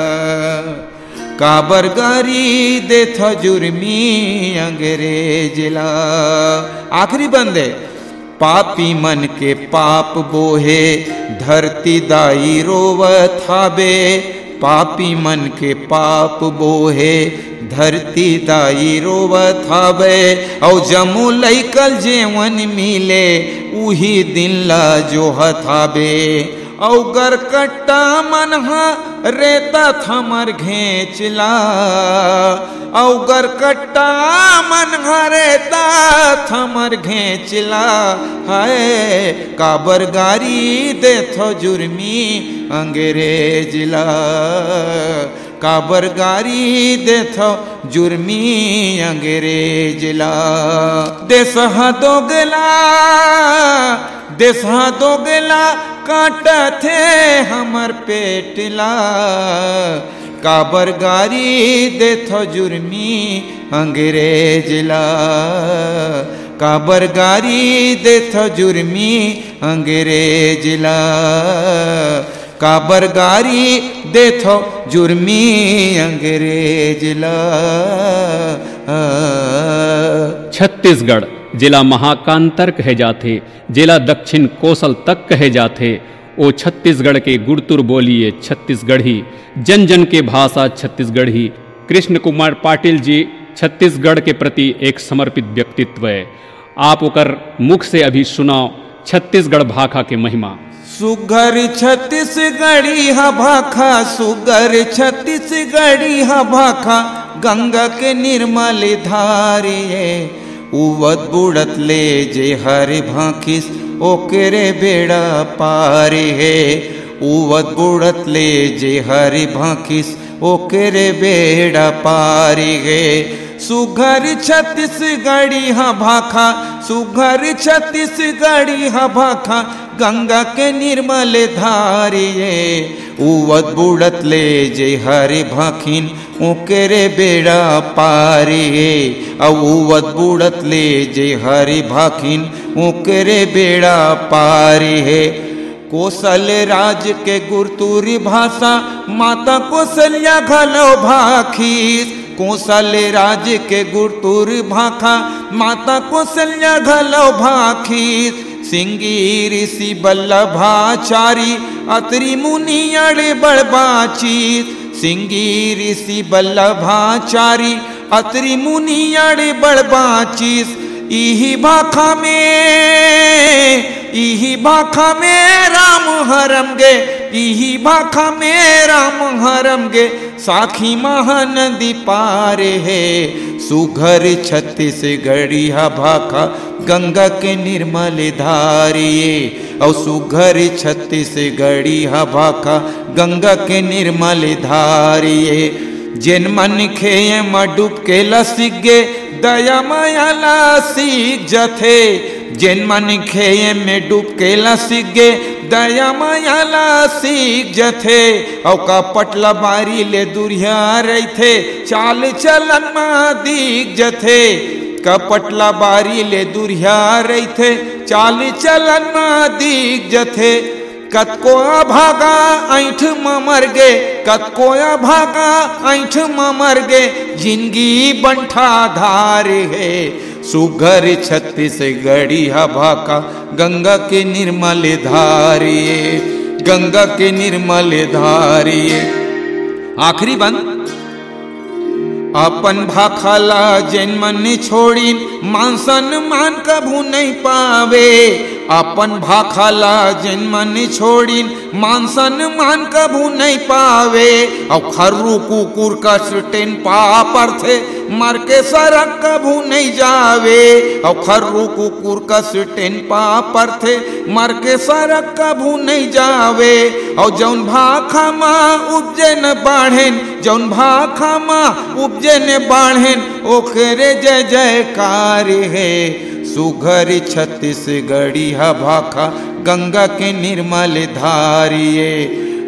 काबर गारी दे देथ जुर्मी अंग्रेजला। आखिरी बंदे पापी मन के पाप बोहे, धरती दाई रोवत हाबे। पापी मन के पाप बोहे, धरती दाई रोव थावे औ जमू लैकल जेवन मिले, उही दिन ला जो हथाबे। औगर कट्टा मनहा रेता थमर घेचला। औगर कट्टा मन रेता थमर घेचला। है काबर गारी देथो जुर्मी अंग्रेजला। काबर गारी देथो जुर्मी अंग्रेजला। देश दोगला देश दोगला काट थे हमर पेटला। काबर गारी देथो जुर्मी अंग्रेजला। काबर गारी देथो जुर्मी अंग्रेजला। काबर गारी देथो जुर्मी अंग्रेजला। छत्तीसगढ़। जिला महाकांतर कहे जाते जिला दक्षिण कोसल तक कहे जाते ओ छत्तीसगढ़ के गुड़तुर बोलिए छत्तीसगढ़ी जन जन के भाषा छत्तीसगढ़ी। कृष्ण कुमार पाटिल जी, छत्तीसगढ़ के प्रति एक समर्पित व्यक्तित्व है। आप ओकर मुख से अभी सुनाओ, छत्तीसगढ़ भाखा के महिमा। सुगर छत्तीसगढ़ी हा भाखा सुगर छत्तीसगढ़ी हा भाखा। गंगा के निर्मल धारिये उवत बुड़त ले जे हरे भाखिस, ओकरे बेड़ा पारे है। उवत बुड़त ले जे हरे भाखिस, ओकरे बेड़ा पारे है। सुघर छत्तीसगढ़ी हा भाखा, सुघर छत्तीसगढ़ी हा भाखा, गंगा के निर्मल धारिये, उवत बुड़त ले जे हरे भाखिन ओकरे बेड़ा पारिये उवत बुड़त ले जे हरे भाखिन ओकरे बेड़ा पारिये। कोसल राज के गुरतुरी भाषा, माता कोसलिया घलो भाखीस कोसल राज के गुरतुर भाखा, माता कोसलिया घलो भाखीस सिंगी ऋषि बल्लभाचारी, अतरी मुनि अड़े बड़बाची। सिंगी ऋषि बल्लभाचारी, अतरी मुनि अड़े बड़बाचीस इही भाखा में, इही भाखा में राम हरम गे। इही भाखा मेरा राम हरम गे, साखी महानदी पारे है। सुघर छत्तीसगढ़ी हा भाखा गंगा के निर्मल धारिये और सुघर छत्तीसगढ़ी हा भाखा गंगा के निर्मल धारिये जिन मन खेये मडुब के लसिगे दया मायाला सीख जथे। जिन मन खेये में डूब के लसिगे दया मायाला सीख जथे औ का पटला बारी ले दुरिया रही थे चाल चलन मा दीख जथे कपटला बारी ले दुरिया रही थे चाल चलन मा दीख जथे। कतको भागा ऐठ मर गे कतको भागा ऐठ मर गे ज़िंदगी बंठा धार है। सुघर छत्तीसगढ़ी हा भाका, गंगा के निर्मल धारिये, गंगा के निर्मल धारिये। आखिरी बंद। अपन भाखाला जैन मन छोड़ी मान कभू नहीं पावे। अपन भाखाला जैन मन छोड़ी मानसन मान कभू नहीं पावे। और खर्रू कुकुर का स्टेन पापर थे मर के सरक कभू नहीं जावे। और खर्रू कुकुर का स्टेन पापर थे मर के सरक कभू नहीं जावे। और जौन भाखा माँ उपजन बाढ़ेन, जौन भाखा माँ उपजन बाढ़ेन ओकरे जय जयकार। है। सुघर छत्तीसगढ़ी भाखा गंगा के निर्मल धारिये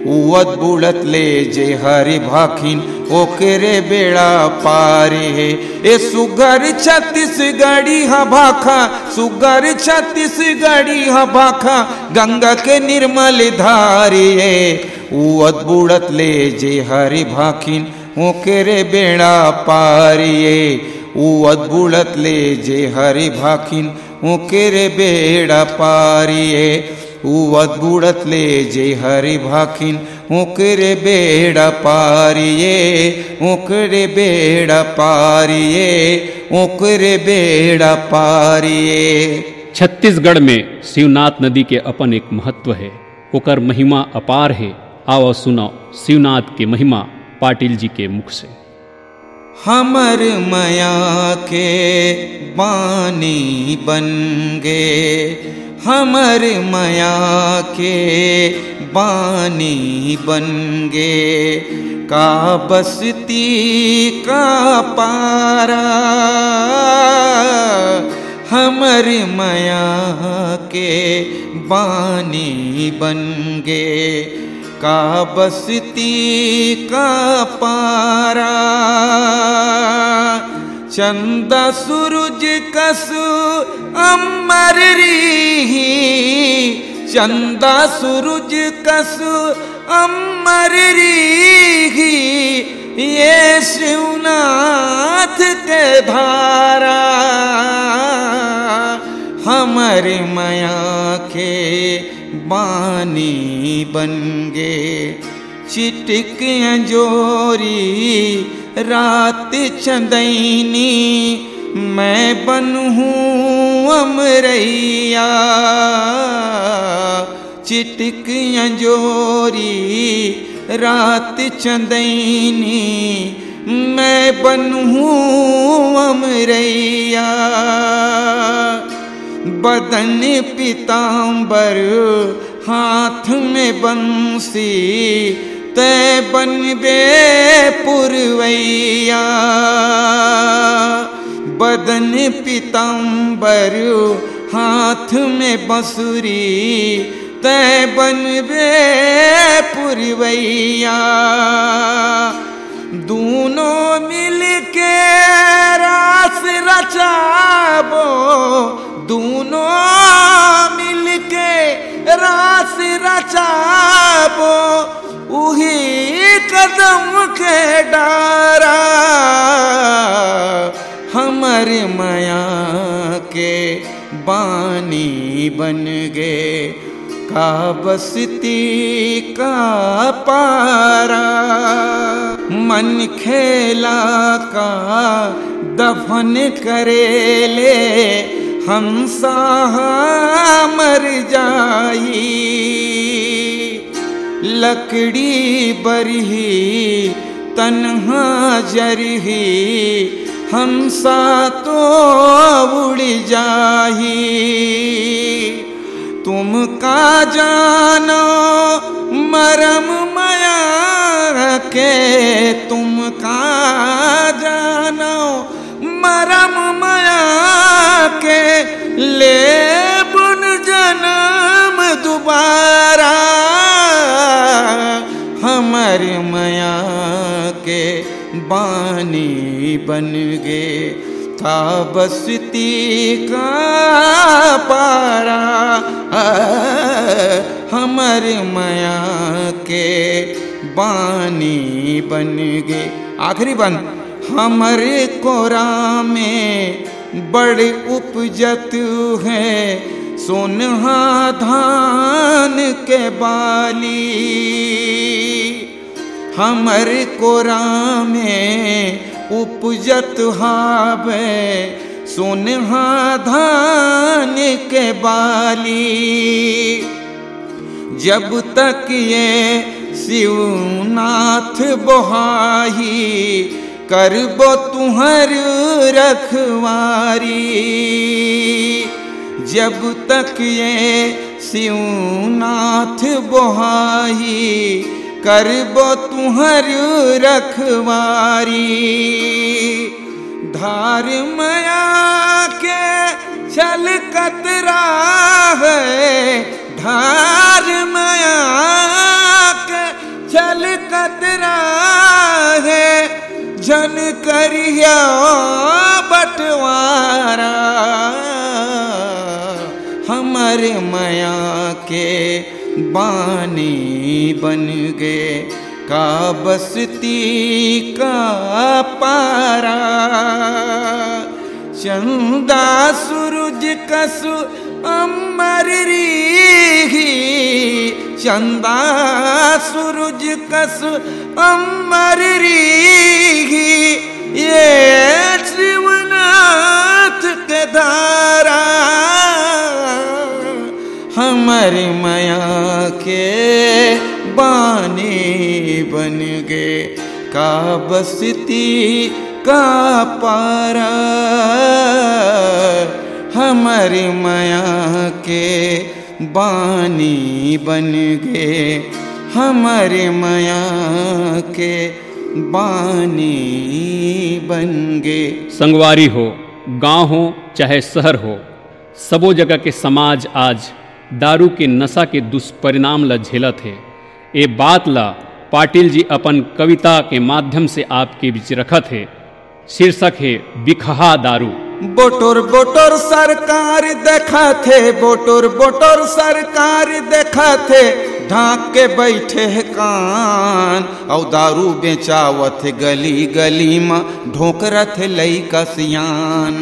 उवत बुड़त ले जे हरि भाखिन, ओकरे बेड़ा पारे है। ए सुगर छत्तीसगढ़ी हा भाखा सुगर छत्तीसगढ़ी हा भाखा गंगा के निर्मल धारिये उवत बुड़त ले जे हरि भाखिन, ओकरे बेड़ा पारिये उवत बुड़त ले जे हरि भाखिन ओकरे बेड़ा पारिये उवत बुड़त ले जे हरि भाखिन ओकरे बेड़ा पारिये ओकरे बेड़ा पारिये ओकरे बेड़ा पारिये छत्तीसगढ़ में शिवनाथ नदी के अपन एक महत्व है। ओकर महिमा अपार है। आओ सुनो शिवनाथ के महिमा पाटिल जी के मुख से। हमर मया के बानी बन गे। हमर मया के बानी बन गे। का बसती का पारा, हमर मया के बानी बन गे। का बसती का पारा। चंदा सूरज कसु अमर री चंदा सूरज कसु अमर री ये शिवनाथ के धारा। हमर माया के बानी बन गे। चिटक जोरी, रात चंदैनी, मैं बनूँ अमरैया। चिटक जोरी, रात चंदैनी, मैं बनूँ अमरैया। बदन पीताम्बर हाथ में बंसी तय बनबे पुरवैया। बदन पीताम्बर हाथ में बंसुरी तय बनबे पुरवैया। दोनों मिल के रास रचाबो दोनों मिल के रास रचाबो, उही कदम के डारा। हमर माया के बानी बन गे, का बसती का पारा। मन खेला का दफन हंसा मर जाई। लकड़ी बरही, तन्हा जरही हंसा तो उड़ जाही तुम का जानो मरम माया के तुम का जानो ले बुन जन्म दोबारा हमर मया के बानी बन गे, था बसती का पारा। हमर मया के बानी बन गे, आखिरी बंद। हमर कोरा में बड़ उपजत है सोनहा धान के बाली। हमर कोरा में उपजत हावे सोनहा धान के बाली। जब तक ये शिवनाथ बोहाही करबो तुहर रखवारी। जब तक ये शिवनाथ बोहाही करबो तुहर रखवारी। धार मया के चल कतरा है, धार मया के चल कतरा जन करिया, बटवारा। हमर मया के बानी बन गए, का बसती का पारा। चंदा सूरज कसु अमर चंदा सूरज कसु अमर ये शिवनाथ के धारा, हमर माया के बानी बन गए, का बसती, का पारा हमर माया के बानी बन गए। हमर माया के बानी बन गए। संगवारी हो, गाँव हो, चाहे शहर हो, सबो जगह के समाज आज दारू के नशा के दुष्परिणाम ल झेलत है। ये बात ला पाटिल जी अपन कविता के माध्यम से आपके बीच रखत है। शीर्षक है, बिखहा दारू। बोटोर बोटर सरकार देखा थे बोटोर बोटर सरकार देखा थे ढाक के बैठे कान और दारू बेचावत गली गली में ढोकरत लई कसियान।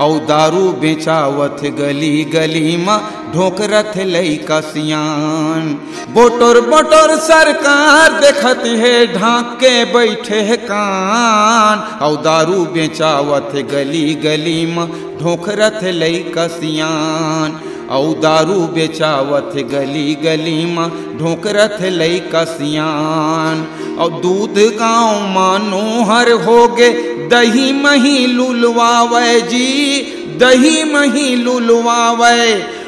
और दारू बेचावत गली गली मा ढोकरत लई कसियान। बोटोर बोटोर सरकार देखत है ढाक के बैठे है कान। औ दारू बेचावत गली गली मा ढोकरत लई कसियान। औ दारू बेचावत गली गली में ढोकरत लई कसियान। और दूध गाँव मनोहर हो गे दही मही लुलवावे जी, दही मही लुलवावे।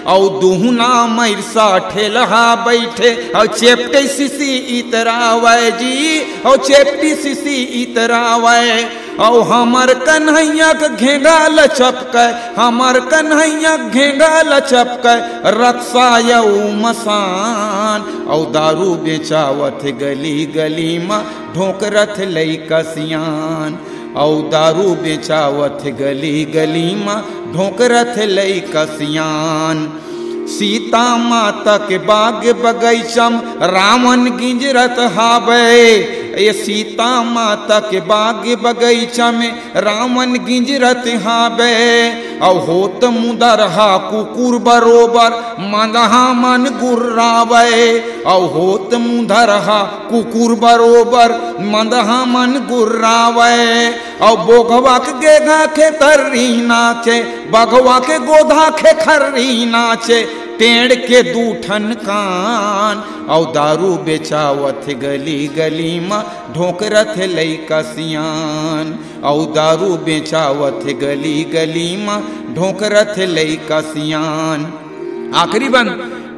औ दुहना मरसा ठेलहा बैठे और चेपटे सिसी इतरावे जी और चेपटी सिसी इतरावे। औ हमर कन्हैया के घेगा लचपक हमर कन्हैया घेगा लचपक रक्षा यऊ मसान। औ दारू बेचावत गली गली में ढोकरथ लई कसियान। औ दारू बेचावत गली गली में ढोकरथ लई कसियान। सीता माता के बाग बगैचम रावण गिंजरत हावे ये सीता माता के बाग बगैचा में रावण गिंजरत हावे और होत मुदर हा कुकुर बरोबर मदहा मन गुर्रावे। और होत मुदर हा कुकुर बरोबर मदहा मन गुर्रावे। और बोघवा के गेगा के तर्री नाचे बघवा के गोधा के खर्री नाचे। टेढ़ के दूठन कान। और दारू बेचावत गली गली में ढोकरथ लई कसियान। और दारू बेचावत गली गली में ढोकरथ लई कसियान। आखिरी बन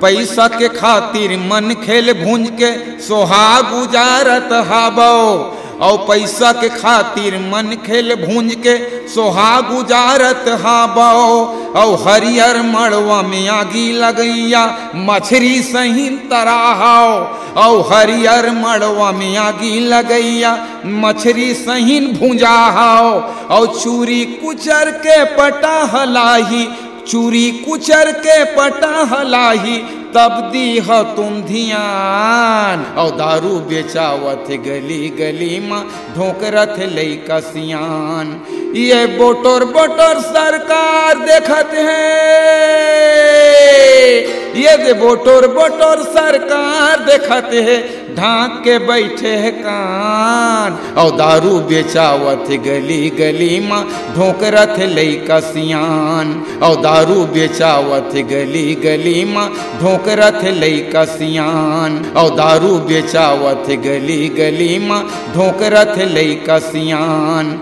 पैसा के खातिर मन खेल भूंज के सोहा गुजारत हाबो। और पैसा के खातिर मन खेल भूंज के सोहा गुजारत हाबो। और हरियर मड़वा में आगी लगैया, मछरी सहीन तराहाओ और हरियर मड़वा में आगी लगैया, मछरी सहीन भुंजाहाओ और चूरी कुचर के पटा हलाही चूरी कुचर के पटा हलाही तब दी हो तुम धियान। और दारू बेचावत गली गली में ढोकरथ लई कसियान। ये बोटोर बोटोर सरकार देखत है। ये दे बोटोर बोटोर सरकार देखत है। ढाक के बैठे है कान। और दारू बेचावत गली गली माँ ढोकरा थे लई सियान और दारू बेचावत गली गली में ढोकरथ लई सियान और दारू बेचावत गली गली में ढोकरथ लई कसियान।